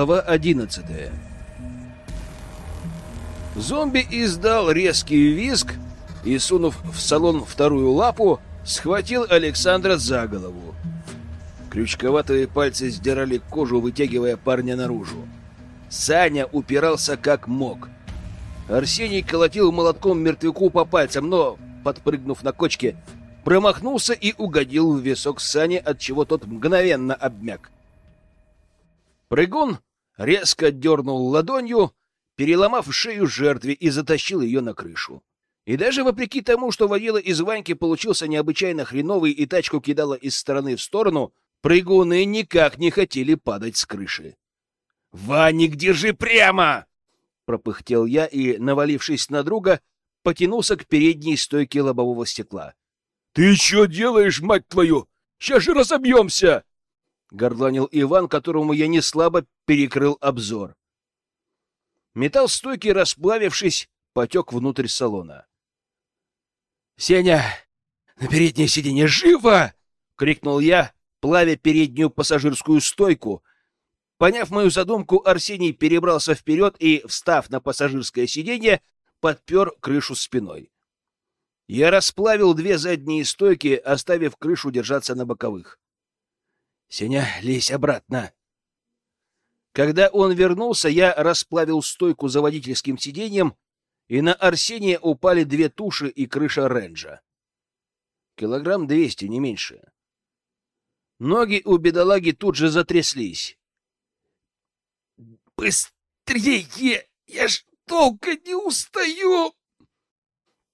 Глава одиннадцатая Зомби издал резкий визг и, сунув в салон вторую лапу, схватил Александра за голову. Крючковатые пальцы сдирали кожу, вытягивая парня наружу. Саня упирался как мог. Арсений колотил молотком мертвяку по пальцам, но, подпрыгнув на кочке, промахнулся и угодил в висок Сани, от чего тот мгновенно обмяк. Прыгун резко дернул ладонью, переломав шею жертве и затащил ее на крышу. И даже вопреки тому, что водила из Ваньки получился необычайно хреновый и тачку кидала из стороны в сторону, прыгуны никак не хотели падать с крыши. «Ваник, держи прямо!» — пропыхтел я и, навалившись на друга, потянулся к передней стойке лобового стекла. «Ты что делаешь, мать твою? Сейчас же разобьемся!» — горланил Иван, которому я не слабо перекрыл обзор. Металл стойки, расплавившись, потек внутрь салона. «Сеня, на переднее сиденье живо!» — крикнул я, плавя переднюю пассажирскую стойку. Поняв мою задумку, Арсений перебрался вперед и, встав на пассажирское сиденье, подпер крышу спиной. Я расплавил две задние стойки, оставив крышу держаться на боковых. «Сеня, лезь обратно!» Когда он вернулся, я расплавил стойку за водительским сиденьем, и на Арсения упали две туши и крыша ренджа. Килограмм двести, не меньше. Ноги у бедолаги тут же затряслись. «Быстрее! Я ж долго не устаю!»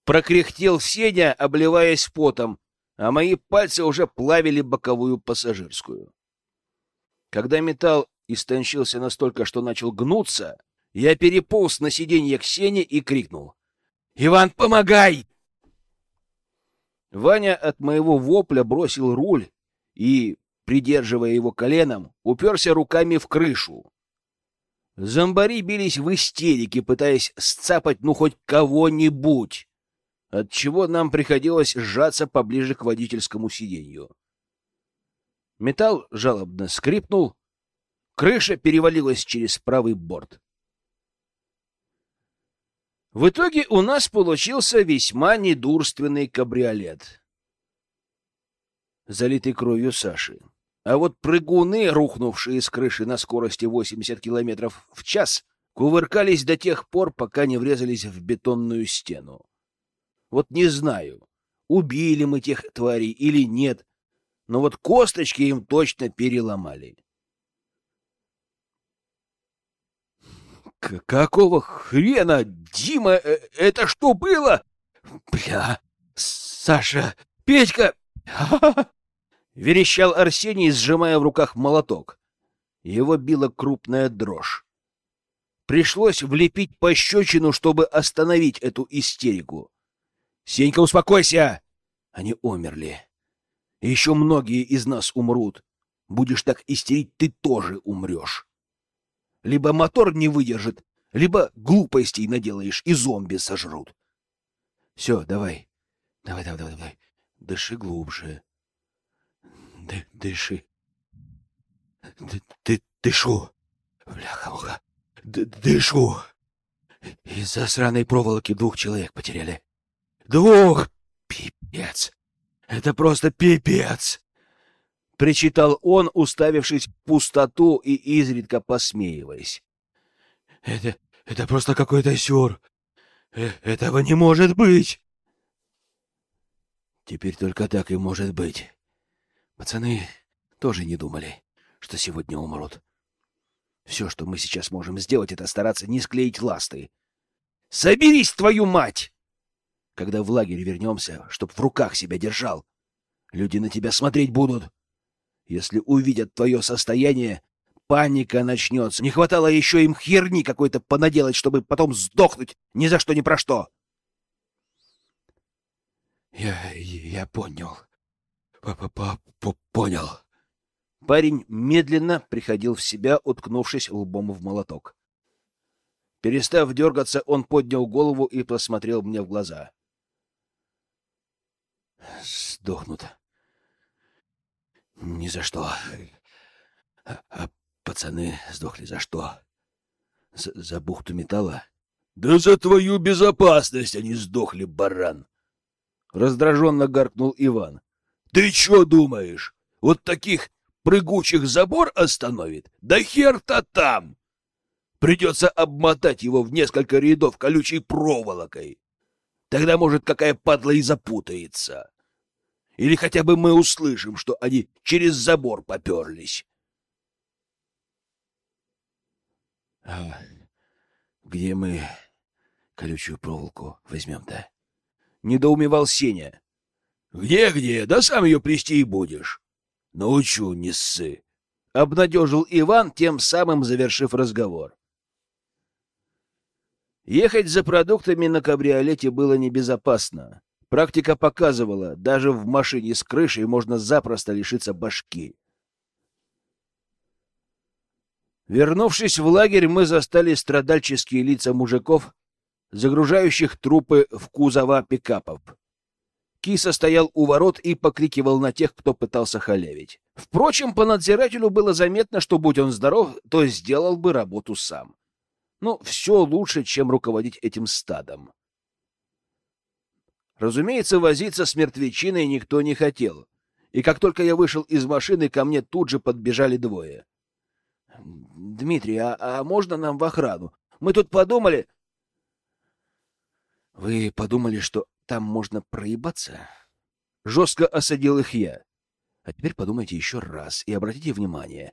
Прокряхтел Сеня, обливаясь потом, а мои пальцы уже плавили боковую пассажирскую. Когда металл истончился настолько, что начал гнуться, я переполз на сиденье к Сене и крикнул. «Иван, помогай!» Ваня от моего вопля бросил руль и, придерживая его коленом, уперся руками в крышу. Зомбари бились в истерике, пытаясь сцапать ну хоть кого-нибудь отчего нам приходилось сжаться поближе к водительскому сиденью. Металл жалобно скрипнул, крыша перевалилась через правый борт. В итоге у нас получился весьма недурственный кабриолет, залитый кровью Саши. А вот прыгуны, рухнувшие с крыши на скорости 80 километров в час, кувыркались до тех пор, пока не врезались в бетонную стену. Вот не знаю, убили мы тех тварей или нет, но вот косточки им точно переломали. Какого хрена, Дима, э, это что было? Бля, Саша, Петька! Верещал Арсений, сжимая в руках молоток. Его била крупная дрожь. Пришлось влепить пощечину, чтобы остановить эту истерику. Сенька, успокойся! Они умерли. Еще многие из нас умрут. Будешь так истерить, ты тоже умрешь. Либо мотор не выдержит, либо глупостей наделаешь и зомби сожрут. Все, давай. Давай, давай, давай, давай. Дыши глубже. Ды дыши. Д ты дышу. Бляха-муха. Дышу. Из-за сраной проволоки двух человек потеряли. Двух! Пипец! Это просто пипец! Причитал он, уставившись в пустоту и изредка посмеиваясь. Это... это просто какой-то сюр. Э этого не может быть! Теперь только так и может быть. Пацаны тоже не думали, что сегодня умрут. Все, что мы сейчас можем сделать, это стараться не склеить ласты. Соберись, твою мать! Когда в лагерь вернемся, чтоб в руках себя держал. Люди на тебя смотреть будут. Если увидят твое состояние, паника начнется. Не хватало еще им херни какой-то понаделать, чтобы потом сдохнуть ни за что ни про что. Я... я понял. П-п-п Понял. Парень медленно приходил в себя, уткнувшись лбом в молоток. Перестав дергаться, он поднял голову и посмотрел мне в глаза. Сдохнут. Ни за что. А Пацаны сдохли за что? За, за бухту металла? Да за твою безопасность они сдохли, баран! Раздраженно гаркнул Иван. Ты что думаешь? Вот таких прыгучих забор остановит? Да хер-то там! Придется обмотать его в несколько рядов колючей проволокой. Тогда, может, какая падла и запутается. Или хотя бы мы услышим, что они через забор поперлись. А где мы колючую проволоку возьмем-то? Недоумевал Сеня. Где-где? Да сам ее плести и будешь. Научу, не ссы. Обнадежил Иван, тем самым завершив разговор. Ехать за продуктами на кабриолете было небезопасно. Практика показывала, даже в машине с крышей можно запросто лишиться башки. Вернувшись в лагерь, мы застали страдальческие лица мужиков, загружающих трупы в кузова пикапов. Киса стоял у ворот и покрикивал на тех, кто пытался халявить. Впрочем, по надзирателю было заметно, что, будь он здоров, то сделал бы работу сам. Ну, все лучше, чем руководить этим стадом. Разумеется, возиться с мертвечиной никто не хотел. И как только я вышел из машины, ко мне тут же подбежали двое. — Дмитрий, а, а можно нам в охрану? Мы тут подумали... — Вы подумали, что там можно проебаться? Жестко осадил их я. А теперь подумайте еще раз и обратите внимание,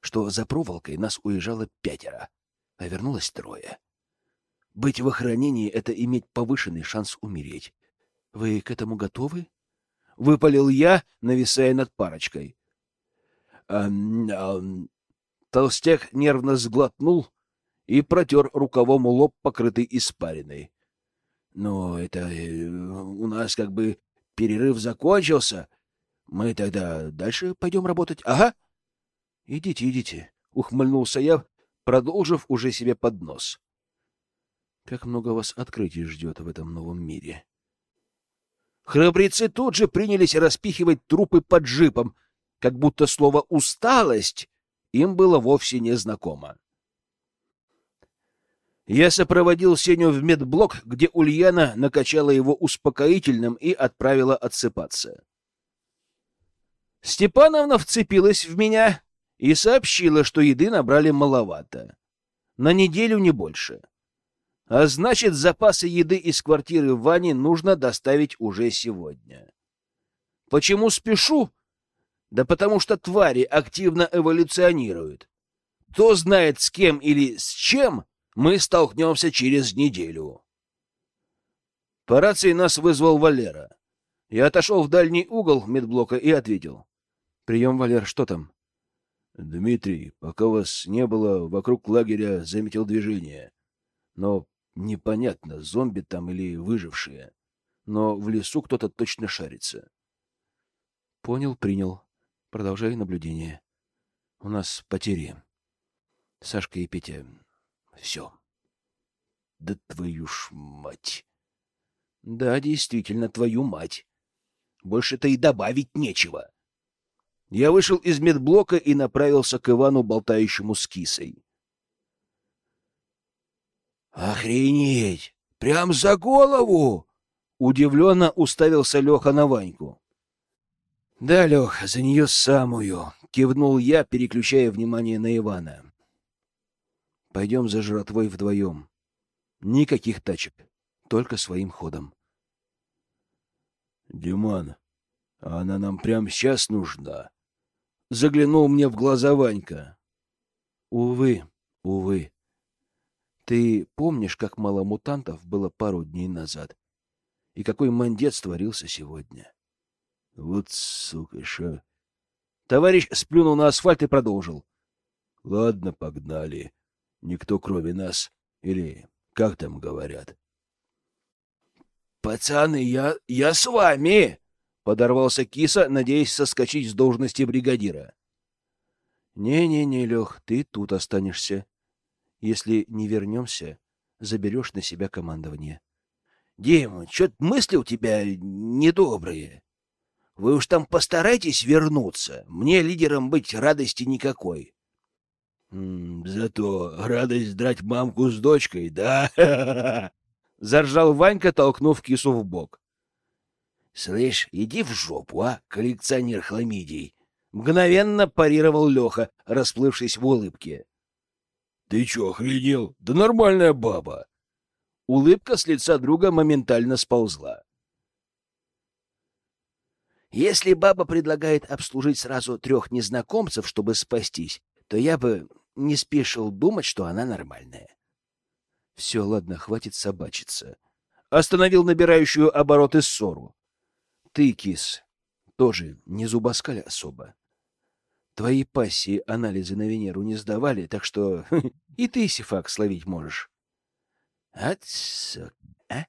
что за проволокой нас уезжало пятеро а вернулось трое. Быть в охранении — это иметь повышенный шанс умереть. Вы к этому готовы? Выпалил я, нависая над парочкой. Ам. Толстяк нервно сглотнул и протер рукавом лоб, покрытый испариной. Но это э, у нас как бы перерыв закончился. Мы тогда дальше пойдем работать. Ага. Идите, идите, ухмыльнулся я, продолжив уже себе под нос. Как много вас открытий ждет в этом новом мире. Храбрецы тут же принялись распихивать трупы под джипом, как будто слово «усталость» им было вовсе не знакомо. Я сопроводил Сеню в медблок, где Ульяна накачала его успокоительным и отправила отсыпаться. Степановна вцепилась в меня, и сообщила, что еды набрали маловато. На неделю не больше. А значит, запасы еды из квартиры Вани нужно доставить уже сегодня. Почему спешу? Да потому что твари активно эволюционируют. Кто знает, с кем или с чем мы столкнемся через неделю. По рации нас вызвал Валера. Я отошел в дальний угол медблока и ответил. — Прием, Валер, что там? Дмитрий, пока вас не было, вокруг лагеря заметил движение. Но непонятно, зомби там или выжившие. Но в лесу кто-то точно шарится. Понял, принял. Продолжай наблюдение. У нас потери. Сашка и Петя. Все. Да твою ж мать. Да, действительно, твою мать. Больше-то и добавить нечего. Я вышел из медблока и направился к Ивану, болтающему с кисой. «Охренеть! Прям за голову!» Удивленно уставился Леха на Ваньку. «Да, Лех, за нее самую!» — кивнул я, переключая внимание на Ивана. «Пойдем за жратвой вдвоем. Никаких тачек, только своим ходом». «Диман, а она нам прямо сейчас нужна?» заглянул мне в глаза Ванька. Увы, увы. Ты помнишь, как мало мутантов было пару дней назад? И какой мандец творился сегодня? Вот сука, ша. Товарищ сплюнул на асфальт и продолжил. Ладно, погнали. Никто кроме нас. Или как там говорят? Пацаны, я, я с вами! Подорвался киса, надеясь соскочить с должности бригадира. «Не-не-не, Лех, ты тут останешься. Если не вернемся, заберешь на себя командование». «Дима, что-то мысли у тебя недобрые. Вы уж там постарайтесь вернуться. Мне лидером быть радости никакой». Зато радость драть мамку с дочкой, да? Заржал Ванька, толкнув кису в бок. Слышь, иди в жопу, а, коллекционер хламидий. Мгновенно парировал Леха, расплывшись в улыбке. Ты чё, охренел? Да нормальная баба. Улыбка с лица друга моментально сползла. Если баба предлагает обслужить сразу трех незнакомцев, чтобы спастись, то я бы не спешил думать, что она нормальная. Все, ладно, хватит собачиться. Остановил набирающую обороты ссору. Ты, кис, тоже не зубоскаль особо. Твои пассии анализы на Венеру не сдавали, так что и ты сифак словить можешь. Отсок, а?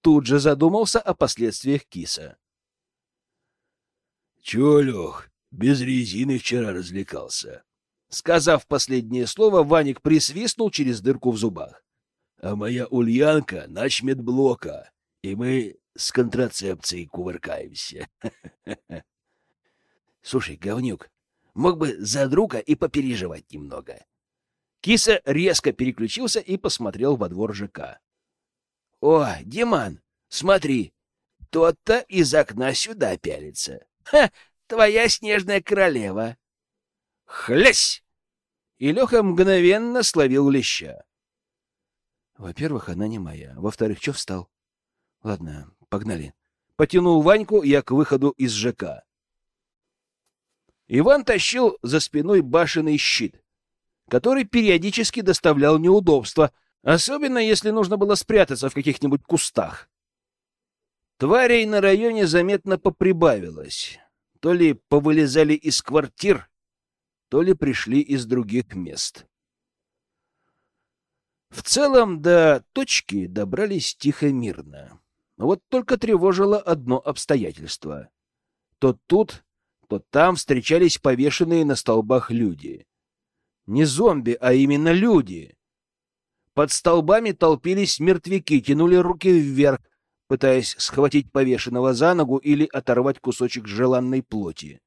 Тут же задумался о последствиях киса. Чё, Лёх, без резины вчера развлекался? Сказав последнее слово, Ваник присвистнул через дырку в зубах. А моя Ульянка — начмедблока, и мы с контрацепцией кувыркаемся. Слушай, говнюк, мог бы за друга и попереживать немного. Киса резко переключился и посмотрел во двор ЖК. — О, Диман, смотри, тот-то из окна сюда пялится. Ха, твоя снежная королева. Хлясь! И Леха мгновенно словил леща. Во-первых, она не моя. Во-вторых, что встал? Ладно, погнали. Потянул Ваньку я к выходу из ЖК. Иван тащил за спиной башенный щит, который периодически доставлял неудобства, особенно если нужно было спрятаться в каких-нибудь кустах. Тварей на районе заметно поприбавилось. То ли повылезали из квартир, то ли пришли из других мест. В целом до точки добрались тихо-мирно. Вот только тревожило одно обстоятельство. То тут, то там встречались повешенные на столбах люди. Не зомби, а именно люди. Под столбами толпились мертвяки, тянули руки вверх, пытаясь схватить повешенного за ногу или оторвать кусочек желанной плоти.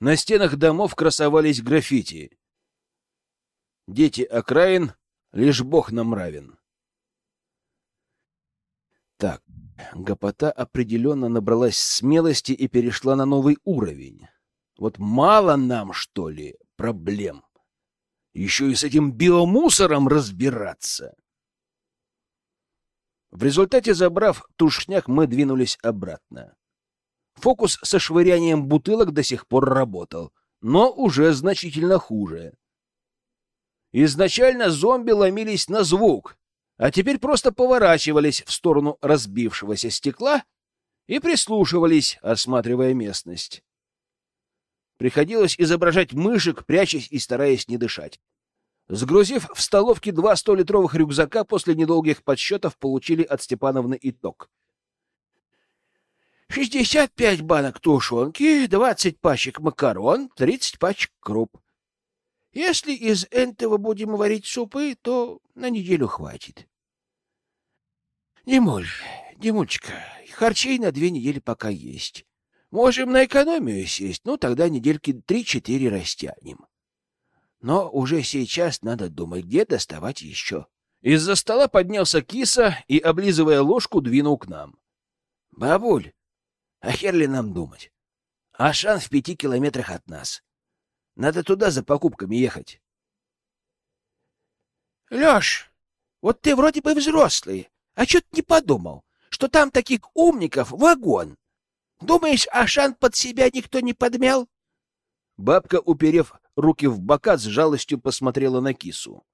На стенах домов красовались граффити. Дети окраин, лишь Бог нам равен. Так, гопота определенно набралась смелости и перешла на новый уровень. Вот мало нам, что ли, проблем. Еще и с этим биомусором разбираться. В результате, забрав тушняк, мы двинулись обратно. Фокус со швырянием бутылок до сих пор работал, но уже значительно хуже. Изначально зомби ломились на звук, а теперь просто поворачивались в сторону разбившегося стекла и прислушивались, осматривая местность. Приходилось изображать мышек, прячась и стараясь не дышать. Сгрузив в столовке два столитровых рюкзака, после недолгих подсчетов получили от Степановны итог. Шестьдесят пять банок тушенки, двадцать пачек макарон, тридцать пачек круп. Если из этого будем варить супы, то на неделю хватит. Димуль, Димульчика, харчей на две недели пока есть. Можем на экономию сесть, ну тогда недельки три-четыре растянем. Но уже сейчас надо думать, где доставать еще. Из-за стола поднялся киса и, облизывая ложку, двинул к нам. — Бабуль, а хер ли нам думать? Ашан в пяти километрах от нас. Надо туда за покупками ехать. — Леш, вот ты вроде бы взрослый, а что ты не подумал, что там таких умников вагон? Думаешь, Ашан под себя никто не подмял? Бабка, уперев руки в бока, с жалостью посмотрела на кису.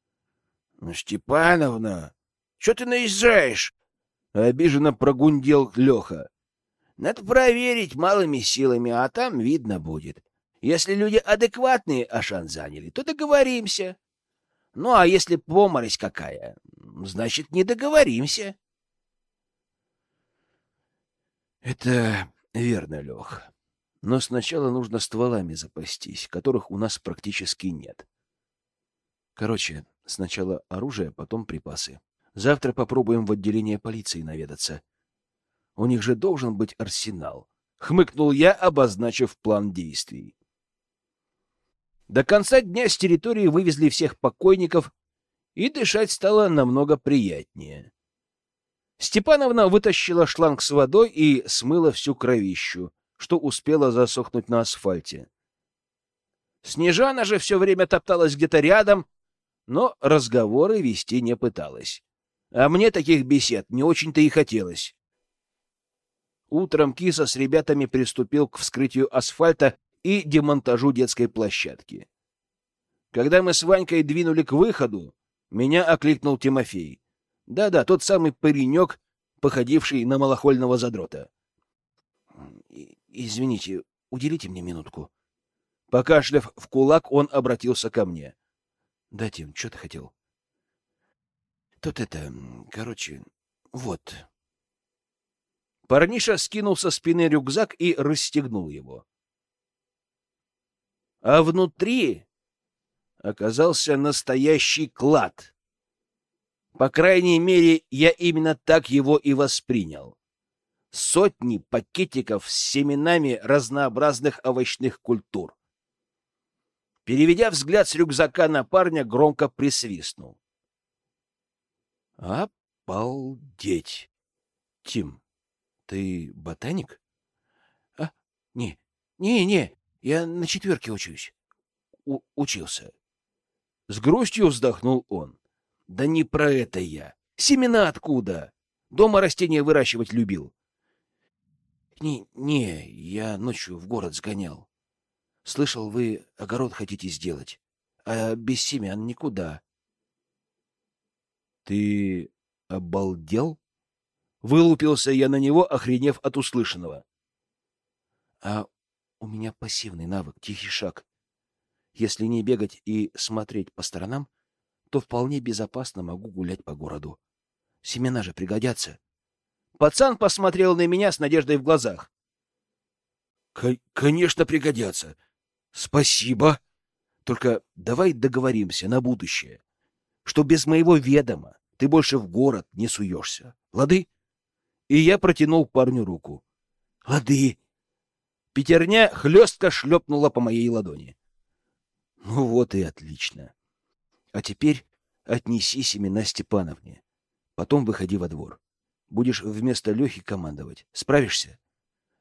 — Ну, Степановна, что ты наезжаешь? — обиженно прогундел Леха. — Надо проверить малыми силами, а там видно будет. Если люди адекватные Ашан заняли, то договоримся. Ну, а если поморось какая, значит, не договоримся. — Это верно, Лех. Но сначала нужно стволами запастись, которых у нас практически нет. Короче, сначала оружие, потом припасы. Завтра попробуем в отделение полиции наведаться. У них же должен быть арсенал. Хмыкнул я, обозначив план действий. До конца дня с территории вывезли всех покойников, и дышать стало намного приятнее. Степановна вытащила шланг с водой и смыла всю кровищу, что успела засохнуть на асфальте. Снежана же все время топталась где-то рядом, но разговоры вести не пыталась. А мне таких бесед не очень-то и хотелось. Утром Киса с ребятами приступил к вскрытию асфальта и демонтажу детской площадки. Когда мы с Ванькой двинули к выходу, меня окликнул Тимофей. Да-да, тот самый паренек, походивший на малохольного задрота. «Извините, уделите мне минутку». Покашляв в кулак, он обратился ко мне. «Да, Тим, что ты хотел?» «Тут это... Короче, вот...» Парниша скинул со спины рюкзак и расстегнул его. А внутри оказался настоящий клад. По крайней мере, я именно так его и воспринял сотни пакетиков с семенами разнообразных овощных культур. Переведя взгляд с рюкзака на парня, громко присвистнул. «Обалдеть! Тим, ты ботаник?» «А, не, не, не, я на четверке учусь». У «Учился». С грустью вздохнул он. «Да не про это я. Семена откуда? Дома растения выращивать любил. Не, не, я ночью в город сгонял. Слышал, вы огород хотите сделать, а без семян никуда. Ты обалдел? Вылупился я на него, охренев от услышанного. А у меня пассивный навык, тихий шаг. Если не бегать и смотреть по сторонам, то вполне безопасно могу гулять по городу. Семена же пригодятся. Пацан посмотрел на меня с надеждой в глазах. — Конечно, пригодятся. Спасибо. Только давай договоримся на будущее, что без моего ведома ты больше в город не суешься. Лады? И я протянул парню руку. — Лады. Пятерня хлестко шлепнула по моей ладони. — Ну вот и отлично. А теперь отнеси семена Степановне. Потом выходи во двор. Будешь вместо Лехи командовать. Справишься?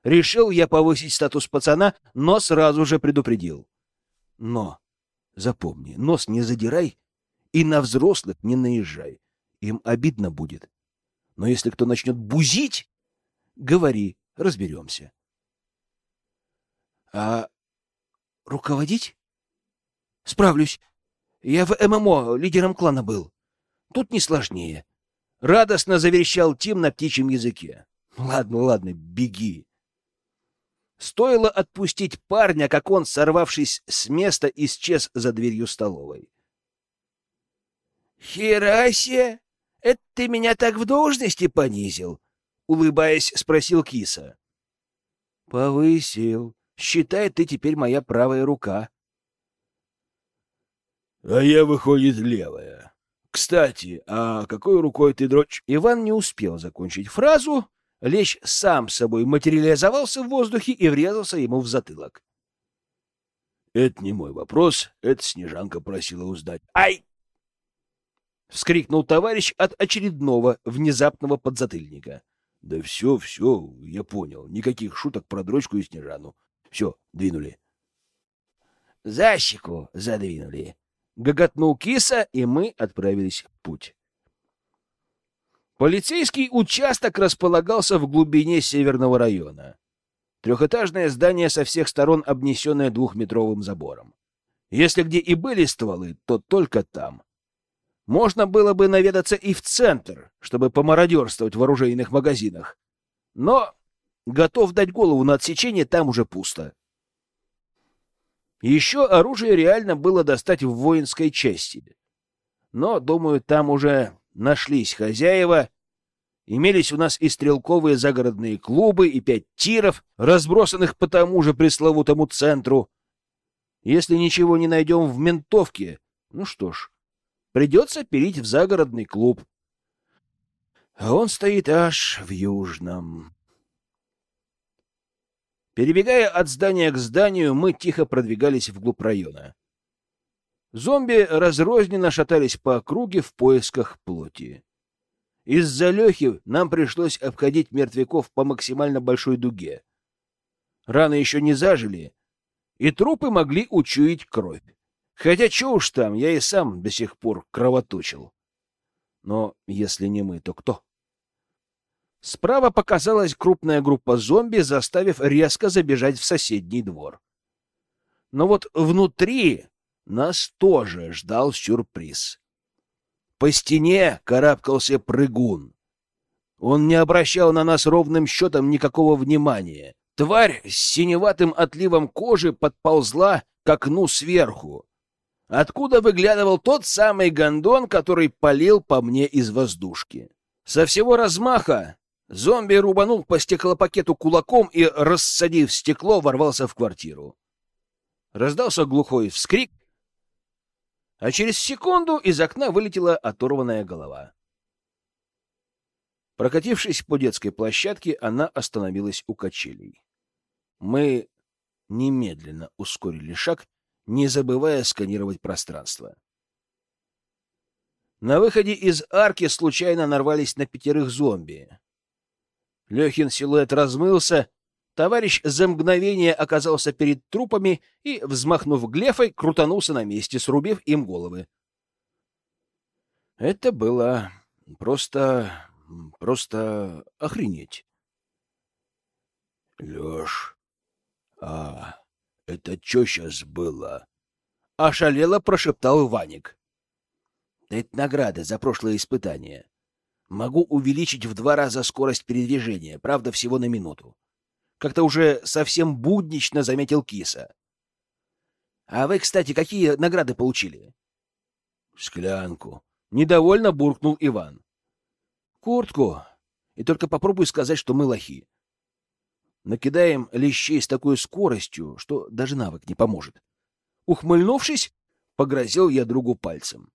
Решил я повысить статус пацана, но сразу же предупредил. Но, запомни, нос не задирай и на взрослых не наезжай. Им обидно будет. Но если кто начнет бузить, говори, разберемся. А руководить? Справлюсь. Я в ММО лидером клана был. Тут не сложнее. Радостно заверещал Тим на птичьем языке. Ладно, ладно, беги. Стоило отпустить парня, как он, сорвавшись с места, исчез за дверью столовой. «Херасия, это ты меня так в должности понизил?» — улыбаясь, спросил киса. «Повысил. Считай, ты теперь моя правая рука». «А я, выходит, левая», кстати, а какой рукой ты дрочь? Иван не успел закончить фразу. Лещ сам собой материализовался в воздухе и врезался ему в затылок. Это не мой вопрос, это Снежанка просила узнать. Ай! Вскрикнул товарищ от очередного внезапного подзатыльника. Да все, все, я понял. Никаких шуток про дрочку и Снежану. Все, двинули. Защику задвинули, Гоготнул киса, и мы отправились в путь. Полицейский участок располагался в глубине северного района. Трехэтажное здание со всех сторон, обнесенное двухметровым забором. Если где и были стволы, то только там. Можно было бы наведаться и в центр, чтобы помародерствовать в оружейных магазинах. Но готов дать голову на отсечение, там уже пусто. Еще оружие реально было достать в воинской части. Но, думаю, там уже нашлись хозяева. Имелись у нас и стрелковые загородные клубы, и пять тиров, разбросанных по тому же пресловутому центру. Если ничего не найдем в ментовке, ну что ж, придется перейти в загородный клуб. А он стоит аж в южном. Перебегая от здания к зданию, мы тихо продвигались вглубь района. Зомби разрозненно шатались по округе в поисках плоти. Из-за Лехи нам пришлось обходить мертвяков по максимально большой дуге. Раны еще не зажили, и трупы могли учуять кровь. Хотя что уж там, я и сам до сих пор кровоточил. Но если не мы, то кто? Справа показалась крупная группа зомби, заставив резко забежать в соседний двор. Но вот внутри нас тоже ждал сюрприз. По стене карабкался прыгун. Он не обращал на нас ровным счетом никакого внимания. Тварь с синеватым отливом кожи подползла к окну сверху, откуда выглядывал тот самый гондон, который палил по мне из воздушки. Со всего размаха зомби рубанул по стеклопакету кулаком и, рассадив стекло, ворвался в квартиру. Раздался глухой вскрик, а через секунду из окна вылетела оторванная голова. Прокатившись по детской площадке, она остановилась у качелей. Мы немедленно ускорили шаг, не забывая сканировать пространство. На выходе из арки случайно нарвались на пятерых зомби. Лехин силуэт размылся, товарищ за мгновение оказался перед трупами и, взмахнув глефой, крутанулся на месте, срубив им головы. Это было просто... просто охренеть. — Леш, а это что сейчас было? — ошалело прошептал Ваник. — Это награда за прошлое испытание. Могу увеличить в два раза скорость передвижения, правда, всего на минуту. Как-то уже совсем буднично заметил киса. А вы, кстати, какие награды получили? Склянку. Недовольно буркнул Иван. Куртку. И только попробуй сказать, что мы лохи. Накидаем лещей с такой скоростью, что даже навык не поможет. Ухмыльнувшись, погрозил я другу пальцем.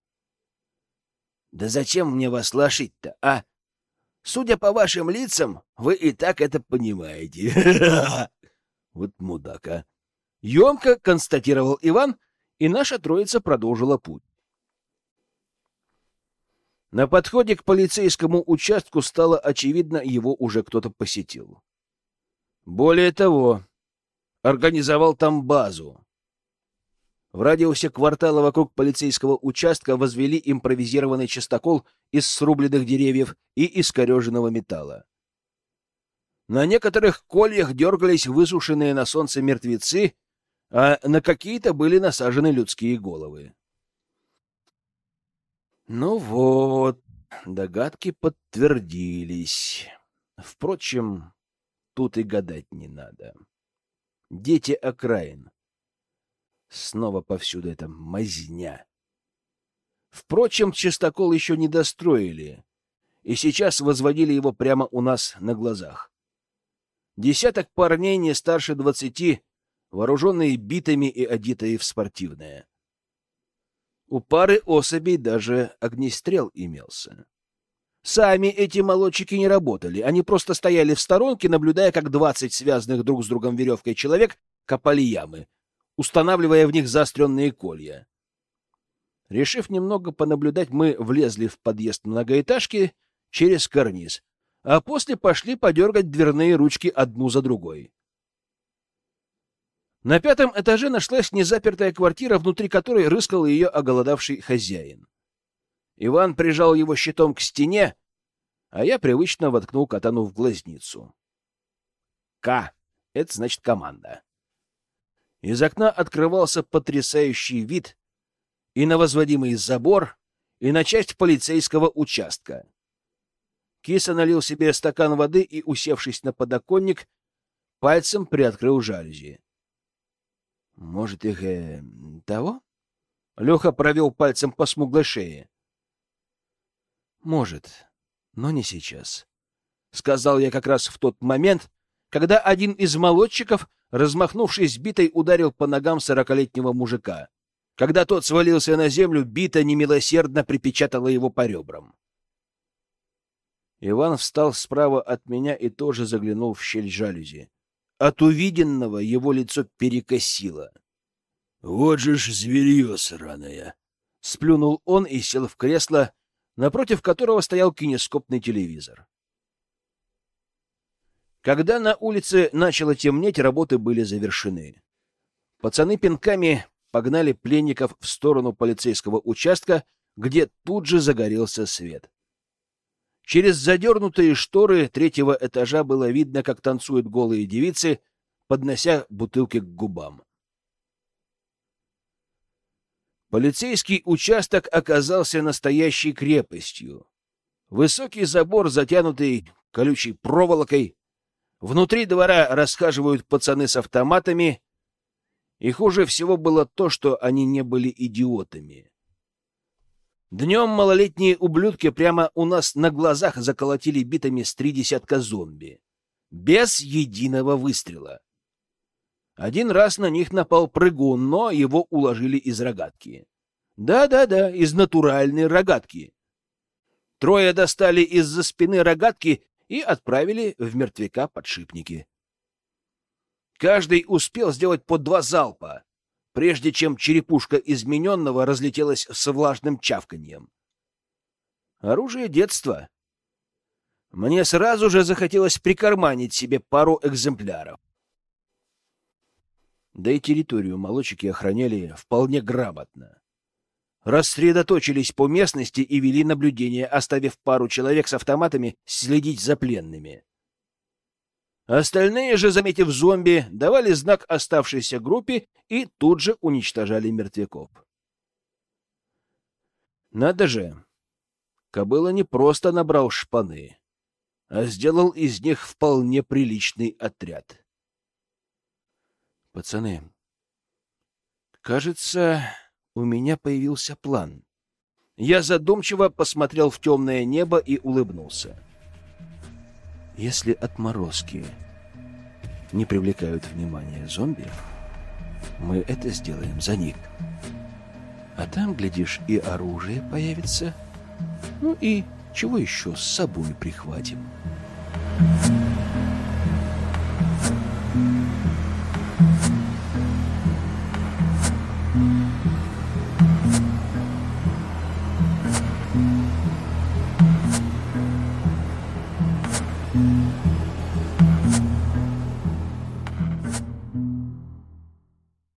Да зачем мне вас лошить-то, а? Судя по вашим лицам, вы и так это понимаете. Вот мудака. Емко констатировал Иван, и наша троица продолжила путь. На подходе к полицейскому участку стало очевидно, его уже кто-то посетил. Более того, организовал там базу. В радиусе квартала вокруг полицейского участка возвели импровизированный частокол из срубленных деревьев и искореженного металла. На некоторых кольях дергались высушенные на солнце мертвецы, а на какие-то были насажены людские головы. Ну вот, догадки подтвердились. Впрочем, тут и гадать не надо. Дети окраин. Снова повсюду эта мазня. Впрочем, чистокол еще не достроили, и сейчас возводили его прямо у нас на глазах. Десяток парней не старше двадцати, вооруженные битами и одетые в спортивное. У пары особей даже огнестрел имелся. Сами эти молодчики не работали, они просто стояли в сторонке, наблюдая, как двадцать связанных друг с другом веревкой человек копали ямы, устанавливая в них заостренные колья. Решив немного понаблюдать, мы влезли в подъезд многоэтажки через карниз, а после пошли подергать дверные ручки одну за другой. На пятом этаже нашлась незапертая квартира, внутри которой рыскал ее оголодавший хозяин. Иван прижал его щитом к стене, а я привычно воткнул катану в глазницу. К — это значит команда. Из окна открывался потрясающий вид и на возводимый забор, и на часть полицейского участка. Киса налил себе стакан воды и, усевшись на подоконник, пальцем приоткрыл жалюзи. — Может, их э, того? Леха провел пальцем по смуглой шее. — Может, но не сейчас, — сказал я как раз в тот момент, когда один из молодчиков размахнувшись битой, ударил по ногам сорокалетнего мужика. Когда тот свалился на землю, бита немилосердно припечатала его по ребрам. Иван встал справа от меня и тоже заглянул в щель жалюзи. От увиденного его лицо перекосило. Вот же ж зверье сраное! Сплюнул он и сел в кресло, напротив которого стоял кинескопный телевизор. Когда на улице начало темнеть, работы были завершены. Пацаны пинками погнали пленников в сторону полицейского участка, где тут же загорелся свет. Через задернутые шторы третьего этажа было видно, как танцуют голые девицы, поднося бутылки к губам. Полицейский участок оказался настоящей крепостью. Высокий забор, затянутый колючей проволокой. Внутри двора расхаживают пацаны с автоматами. И хуже всего было то, что они не были идиотами. Днем малолетние ублюдки прямо у нас на глазах заколотили битами с три десятка зомби. Без единого выстрела. Один раз на них напал прыгун, но его уложили из рогатки. Да-да-да, из натуральной рогатки. Трое достали из-за спины рогатки и отправили в мертвяка подшипники. Каждый успел сделать по два залпа прежде чем черепушка измененного разлетелась с влажным чавканьем. Оружие детства. Мне сразу же захотелось прикарманить себе пару экземпляров. Да и территорию молочики охраняли вполне грамотно. Рассредоточились по местности и вели наблюдение, оставив пару человек с автоматами следить за пленными. Остальные же, заметив зомби, давали знак оставшейся группе и тут же уничтожали мертвяков. Надо же! Кобыла не просто набрал шпаны, а сделал из них вполне приличный отряд. Пацаны, кажется, у меня появился план. Я задумчиво посмотрел в темное небо и улыбнулся. Если отморозки не привлекают внимания зомби, мы это сделаем за них. А там, глядишь, и оружие появится. Ну и чего еще с собой прихватим?»